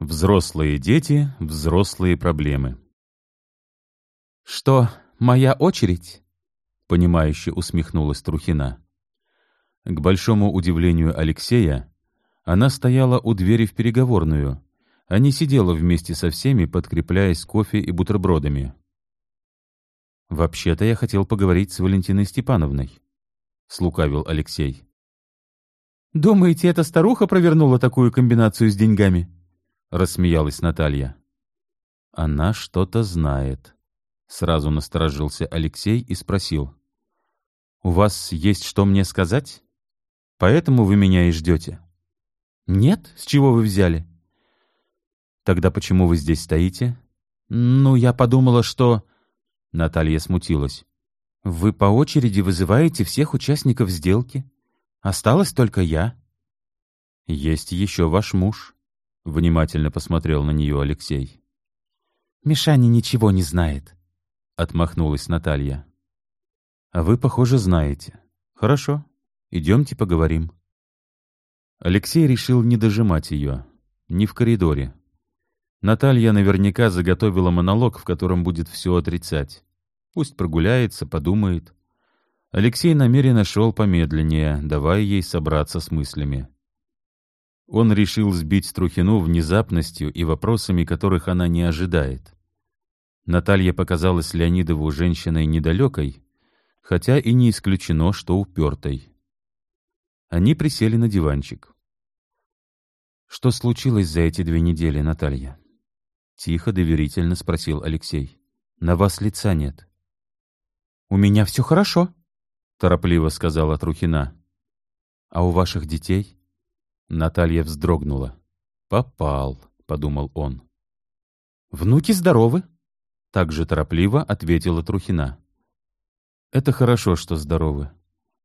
Взрослые дети, взрослые проблемы. «Что, моя очередь?» — понимающе усмехнулась Трухина. К большому удивлению Алексея, она стояла у двери в переговорную, а не сидела вместе со всеми, подкрепляясь кофе и бутербродами. «Вообще-то я хотел поговорить с Валентиной Степановной», — слукавил Алексей. «Думаете, эта старуха провернула такую комбинацию с деньгами?» — рассмеялась Наталья. «Она что-то знает», — сразу насторожился Алексей и спросил. «У вас есть что мне сказать? Поэтому вы меня и ждете?» «Нет? С чего вы взяли?» «Тогда почему вы здесь стоите?» «Ну, я подумала, что...» Наталья смутилась. «Вы по очереди вызываете всех участников сделки. Осталась только я». «Есть еще ваш муж», — внимательно посмотрел на нее Алексей. «Мишаня ничего не знает», — отмахнулась Наталья. «А вы, похоже, знаете. Хорошо, идемте поговорим». Алексей решил не дожимать ее, не в коридоре. Наталья наверняка заготовила монолог, в котором будет все отрицать. Пусть прогуляется, подумает. Алексей намеренно шел помедленнее, давая ей собраться с мыслями. Он решил сбить Трухину внезапностью и вопросами, которых она не ожидает. Наталья показалась Леонидову женщиной недалекой, хотя и не исключено, что упертой. Они присели на диванчик. «Что случилось за эти две недели, Наталья?» Тихо, доверительно спросил Алексей. «На вас лица нет». «У меня все хорошо», — торопливо сказала Трухина. «А у ваших детей?» Наталья вздрогнула. «Попал», — подумал он. «Внуки здоровы», — так же торопливо ответила Трухина. «Это хорошо, что здоровы.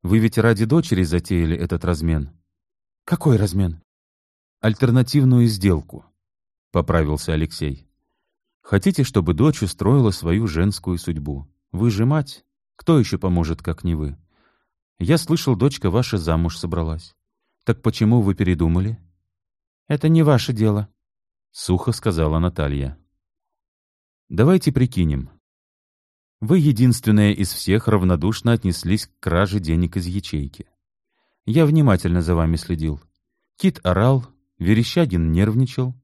Вы ведь ради дочери затеяли этот размен». «Какой размен?» «Альтернативную сделку», — поправился Алексей. «Хотите, чтобы дочь устроила свою женскую судьбу? Вы же мать. Кто еще поможет, как не вы? Я слышал, дочка ваша замуж собралась. «Так почему вы передумали?» «Это не ваше дело», — сухо сказала Наталья. «Давайте прикинем. Вы единственная из всех равнодушно отнеслись к краже денег из ячейки. Я внимательно за вами следил. Кит орал, Верещагин нервничал.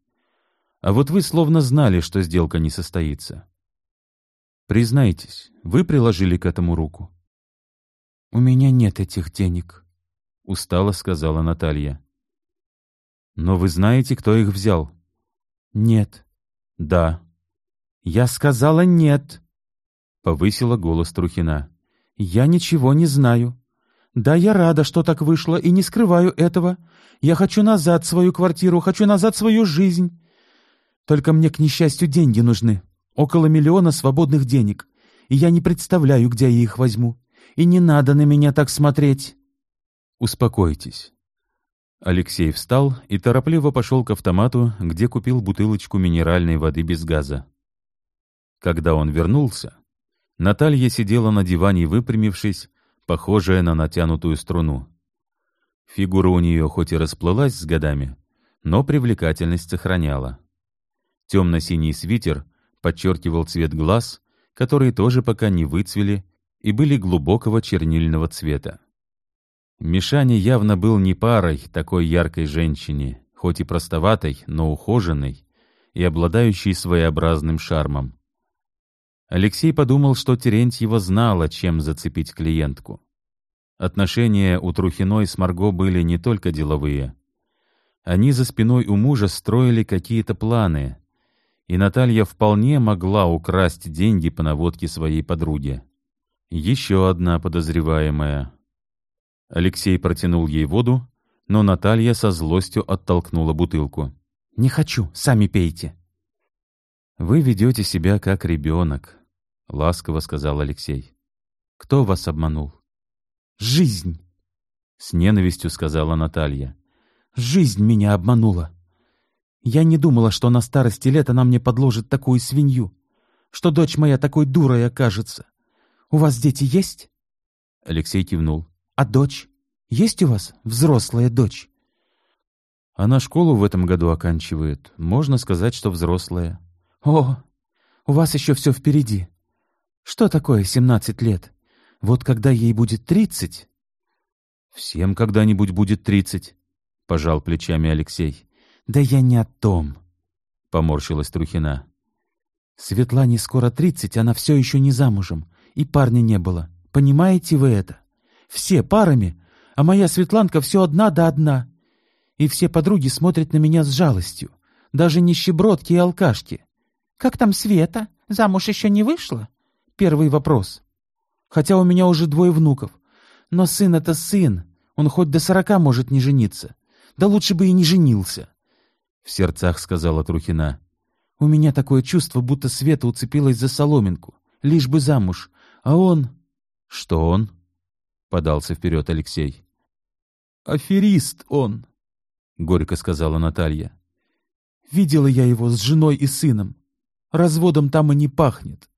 А вот вы словно знали, что сделка не состоится. Признайтесь, вы приложили к этому руку?» «У меня нет этих денег», — устало сказала Наталья. «Но вы знаете, кто их взял?» «Нет». «Да». «Я сказала нет», — повысила голос Трухина. «Я ничего не знаю. Да, я рада, что так вышло, и не скрываю этого. Я хочу назад свою квартиру, хочу назад свою жизнь. Только мне, к несчастью, деньги нужны. Около миллиона свободных денег. И я не представляю, где я их возьму. И не надо на меня так смотреть». «Успокойтесь». Алексей встал и торопливо пошел к автомату, где купил бутылочку минеральной воды без газа. Когда он вернулся, Наталья сидела на диване, выпрямившись, похожая на натянутую струну. Фигура у нее хоть и расплылась с годами, но привлекательность сохраняла. Темно-синий свитер подчеркивал цвет глаз, которые тоже пока не выцвели и были глубокого чернильного цвета. Мишаня явно был не парой такой яркой женщине, хоть и простоватой, но ухоженной и обладающей своеобразным шармом. Алексей подумал, что Терентьева знала, чем зацепить клиентку. Отношения у Трухиной с Марго были не только деловые. Они за спиной у мужа строили какие-то планы, и Наталья вполне могла украсть деньги по наводке своей подруги. Еще одна подозреваемая — Алексей протянул ей воду, но Наталья со злостью оттолкнула бутылку. «Не хочу, сами пейте». «Вы ведете себя как ребенок», — ласково сказал Алексей. «Кто вас обманул?» «Жизнь!» — с ненавистью сказала Наталья. «Жизнь меня обманула. Я не думала, что на старости лет она мне подложит такую свинью, что дочь моя такой дурой окажется. У вас дети есть?» Алексей кивнул. А дочь? Есть у вас взрослая дочь?» Она школу в этом году оканчивает. Можно сказать, что взрослая. О, у вас еще все впереди. Что такое семнадцать лет? Вот когда ей будет тридцать... Всем когда-нибудь будет тридцать, пожал плечами Алексей. Да я не о том, поморщилась Трухина. Светлане скоро тридцать, она все еще не замужем, и парня не было. Понимаете вы это? Все парами, а моя Светланка все одна да одна. И все подруги смотрят на меня с жалостью. Даже нищебродки и алкашки. «Как там Света? Замуж еще не вышла?» Первый вопрос. Хотя у меня уже двое внуков. Но сын — это сын. Он хоть до сорока может не жениться. Да лучше бы и не женился. В сердцах сказала Трухина. У меня такое чувство, будто Света уцепилась за соломинку. Лишь бы замуж. А он... Что он? Подался вперед Алексей. Аферист он, горько сказала Наталья. Видела я его с женой и сыном. Разводом там и не пахнет.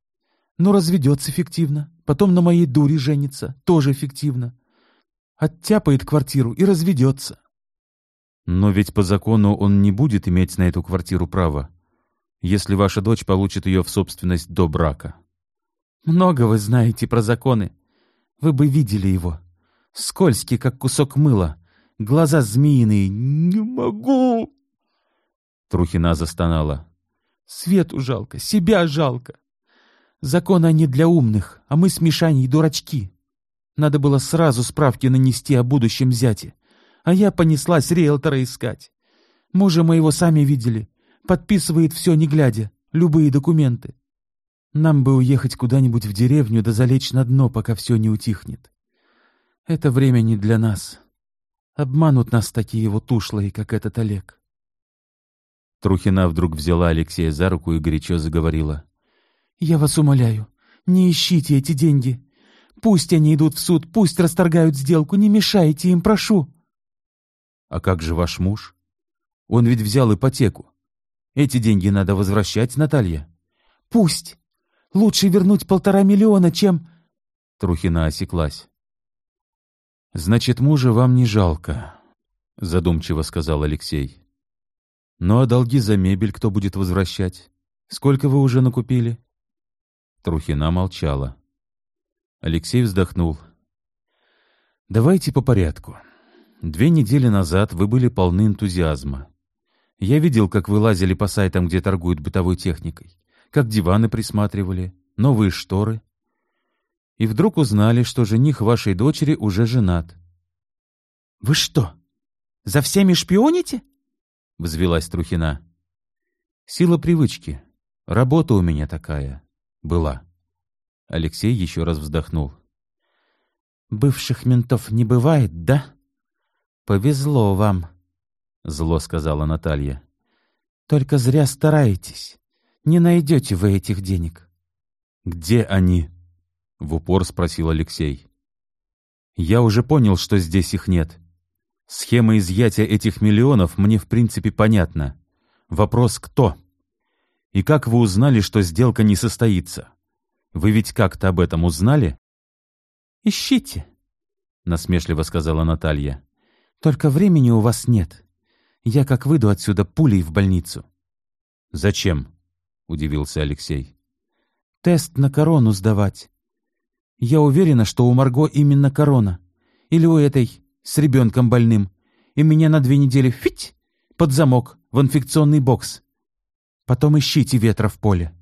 Но разведется фиктивно, потом на моей дуре женится, тоже эффективно. Оттяпает квартиру и разведется. Но ведь по закону он не будет иметь на эту квартиру права, если ваша дочь получит ее в собственность до брака. Много вы знаете про законы. Вы бы видели его. Скользкий, как кусок мыла. Глаза змеиные. «Не могу!» Трухина застонала. «Свету жалко, себя жалко. Законы они для умных, а мы с Мишаней дурачки. Надо было сразу справки нанести о будущем зяте. А я понеслась риэлтора искать. Мужа моего сами видели. Подписывает все не глядя, любые документы. Нам бы уехать куда-нибудь в деревню да залечь на дно, пока все не утихнет. Это время не для нас. Обманут нас такие вот ушлые, как этот Олег. Трухина вдруг взяла Алексея за руку и горячо заговорила. Я вас умоляю, не ищите эти деньги. Пусть они идут в суд, пусть расторгают сделку, не мешайте им, прошу. А как же ваш муж? Он ведь взял ипотеку. Эти деньги надо возвращать, Наталья. Пусть. Лучше вернуть полтора миллиона, чем... Трухина осеклась. «Значит, мужа вам не жалко», — задумчиво сказал Алексей. «Ну а долги за мебель кто будет возвращать? Сколько вы уже накупили?» Трухина молчала. Алексей вздохнул. «Давайте по порядку. Две недели назад вы были полны энтузиазма. Я видел, как вы лазили по сайтам, где торгуют бытовой техникой, как диваны присматривали, новые шторы. И вдруг узнали, что жених вашей дочери уже женат. «Вы что, за всеми шпионите?» — взвелась Трухина. «Сила привычки. Работа у меня такая была. Алексей еще раз вздохнул. «Бывших ментов не бывает, да? Повезло вам», — зло сказала Наталья. «Только зря стараетесь. Не найдете вы этих денег». «Где они?» — в упор спросил Алексей. «Я уже понял, что здесь их нет. Схема изъятия этих миллионов мне в принципе понятна. Вопрос «кто?» И как вы узнали, что сделка не состоится? Вы ведь как-то об этом узнали? Ищите, насмешливо сказала Наталья. Только времени у вас нет. Я как выйду отсюда пулей в больницу. Зачем? Удивился Алексей. Тест на корону сдавать. Я уверена, что у Марго именно корона. Или у этой с ребенком больным. И меня на две недели фить под замок в инфекционный бокс. Потом ищите ветра в поле.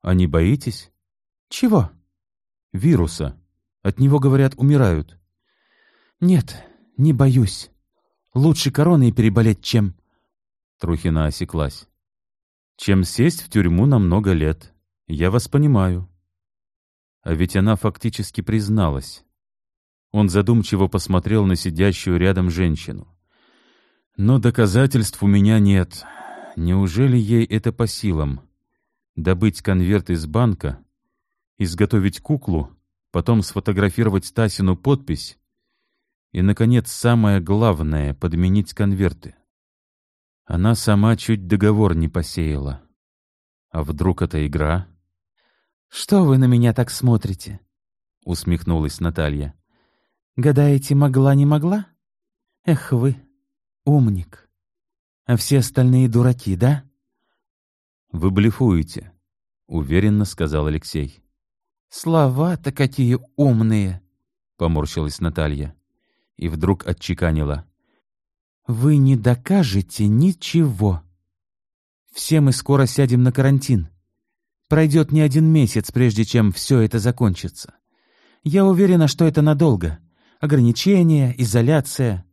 А не боитесь? Чего? Вируса. От него, говорят, умирают. Нет, не боюсь. Лучше короной переболеть, чем... Трухина осеклась. Чем сесть в тюрьму на много лет. Я вас понимаю. А ведь она фактически призналась. Он задумчиво посмотрел на сидящую рядом женщину. Но доказательств у меня нет. Неужели ей это по силам? Добыть конверт из банка, изготовить куклу, потом сфотографировать Стасину подпись и, наконец, самое главное — подменить конверты. Она сама чуть договор не посеяла. А вдруг это игра? «Что вы на меня так смотрите?» — усмехнулась Наталья. «Гадаете, могла, не могла? Эх вы, умник!» А все остальные дураки, да?» «Вы блефуете», — уверенно сказал Алексей. «Слова-то какие умные!» — поморщилась Наталья. И вдруг отчеканила. «Вы не докажете ничего. Все мы скоро сядем на карантин. Пройдет не один месяц, прежде чем все это закончится. Я уверена, что это надолго. Ограничения, изоляция.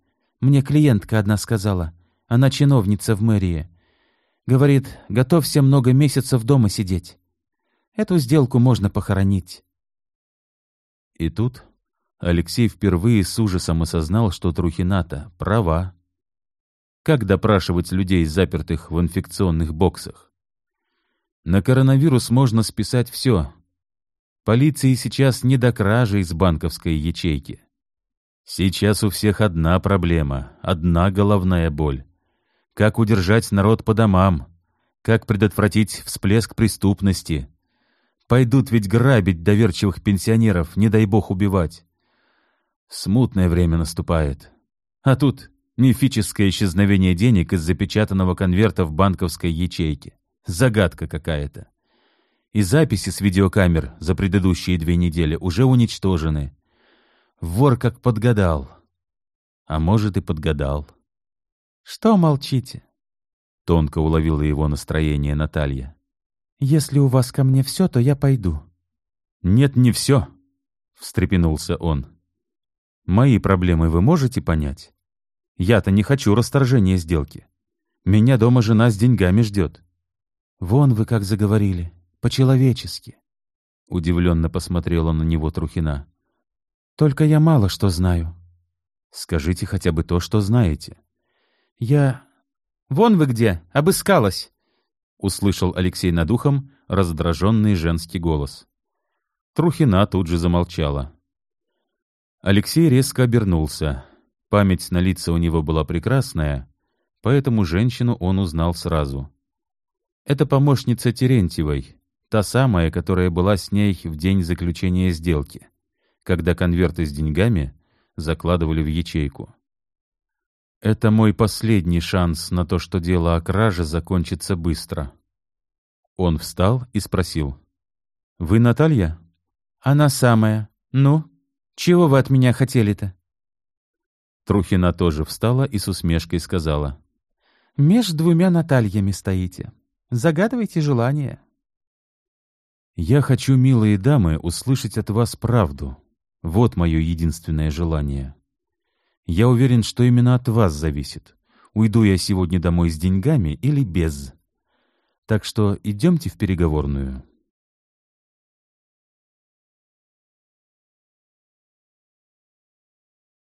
Мне клиентка одна сказала. Она чиновница в мэрии. Говорит, готовься много месяцев дома сидеть. Эту сделку можно похоронить. И тут Алексей впервые с ужасом осознал, что Трухината права. Как допрашивать людей, запертых в инфекционных боксах? На коронавирус можно списать все. Полиции сейчас не до кражи из банковской ячейки. Сейчас у всех одна проблема, одна головная боль. Как удержать народ по домам? Как предотвратить всплеск преступности? Пойдут ведь грабить доверчивых пенсионеров, не дай бог убивать. Смутное время наступает. А тут мифическое исчезновение денег из запечатанного конверта в банковской ячейке. Загадка какая-то. И записи с видеокамер за предыдущие две недели уже уничтожены. Вор как подгадал. А может и подгадал. «Что молчите?» Тонко уловила его настроение Наталья. «Если у вас ко мне все, то я пойду». «Нет, не все», — встрепенулся он. «Мои проблемы вы можете понять? Я-то не хочу расторжения сделки. Меня дома жена с деньгами ждет. «Вон вы как заговорили, по-человечески», — удивленно посмотрела на него Трухина. «Только я мало что знаю». «Скажите хотя бы то, что знаете». «Я...» «Вон вы где, обыскалась!» — услышал Алексей над ухом раздраженный женский голос. Трухина тут же замолчала. Алексей резко обернулся. Память на лица у него была прекрасная, поэтому женщину он узнал сразу. Это помощница Терентьевой, та самая, которая была с ней в день заключения сделки, когда конверты с деньгами закладывали в ячейку. Это мой последний шанс на то, что дело о краже закончится быстро. Он встал и спросил. «Вы Наталья?» «Она самая. Ну, чего вы от меня хотели-то?» Трухина тоже встала и с усмешкой сказала. «Меж двумя Натальями стоите. Загадывайте желание. Я хочу, милые дамы, услышать от вас правду. Вот мое единственное желание. Я уверен, что именно от вас зависит, уйду я сегодня домой с деньгами или без. Так что идемте в переговорную.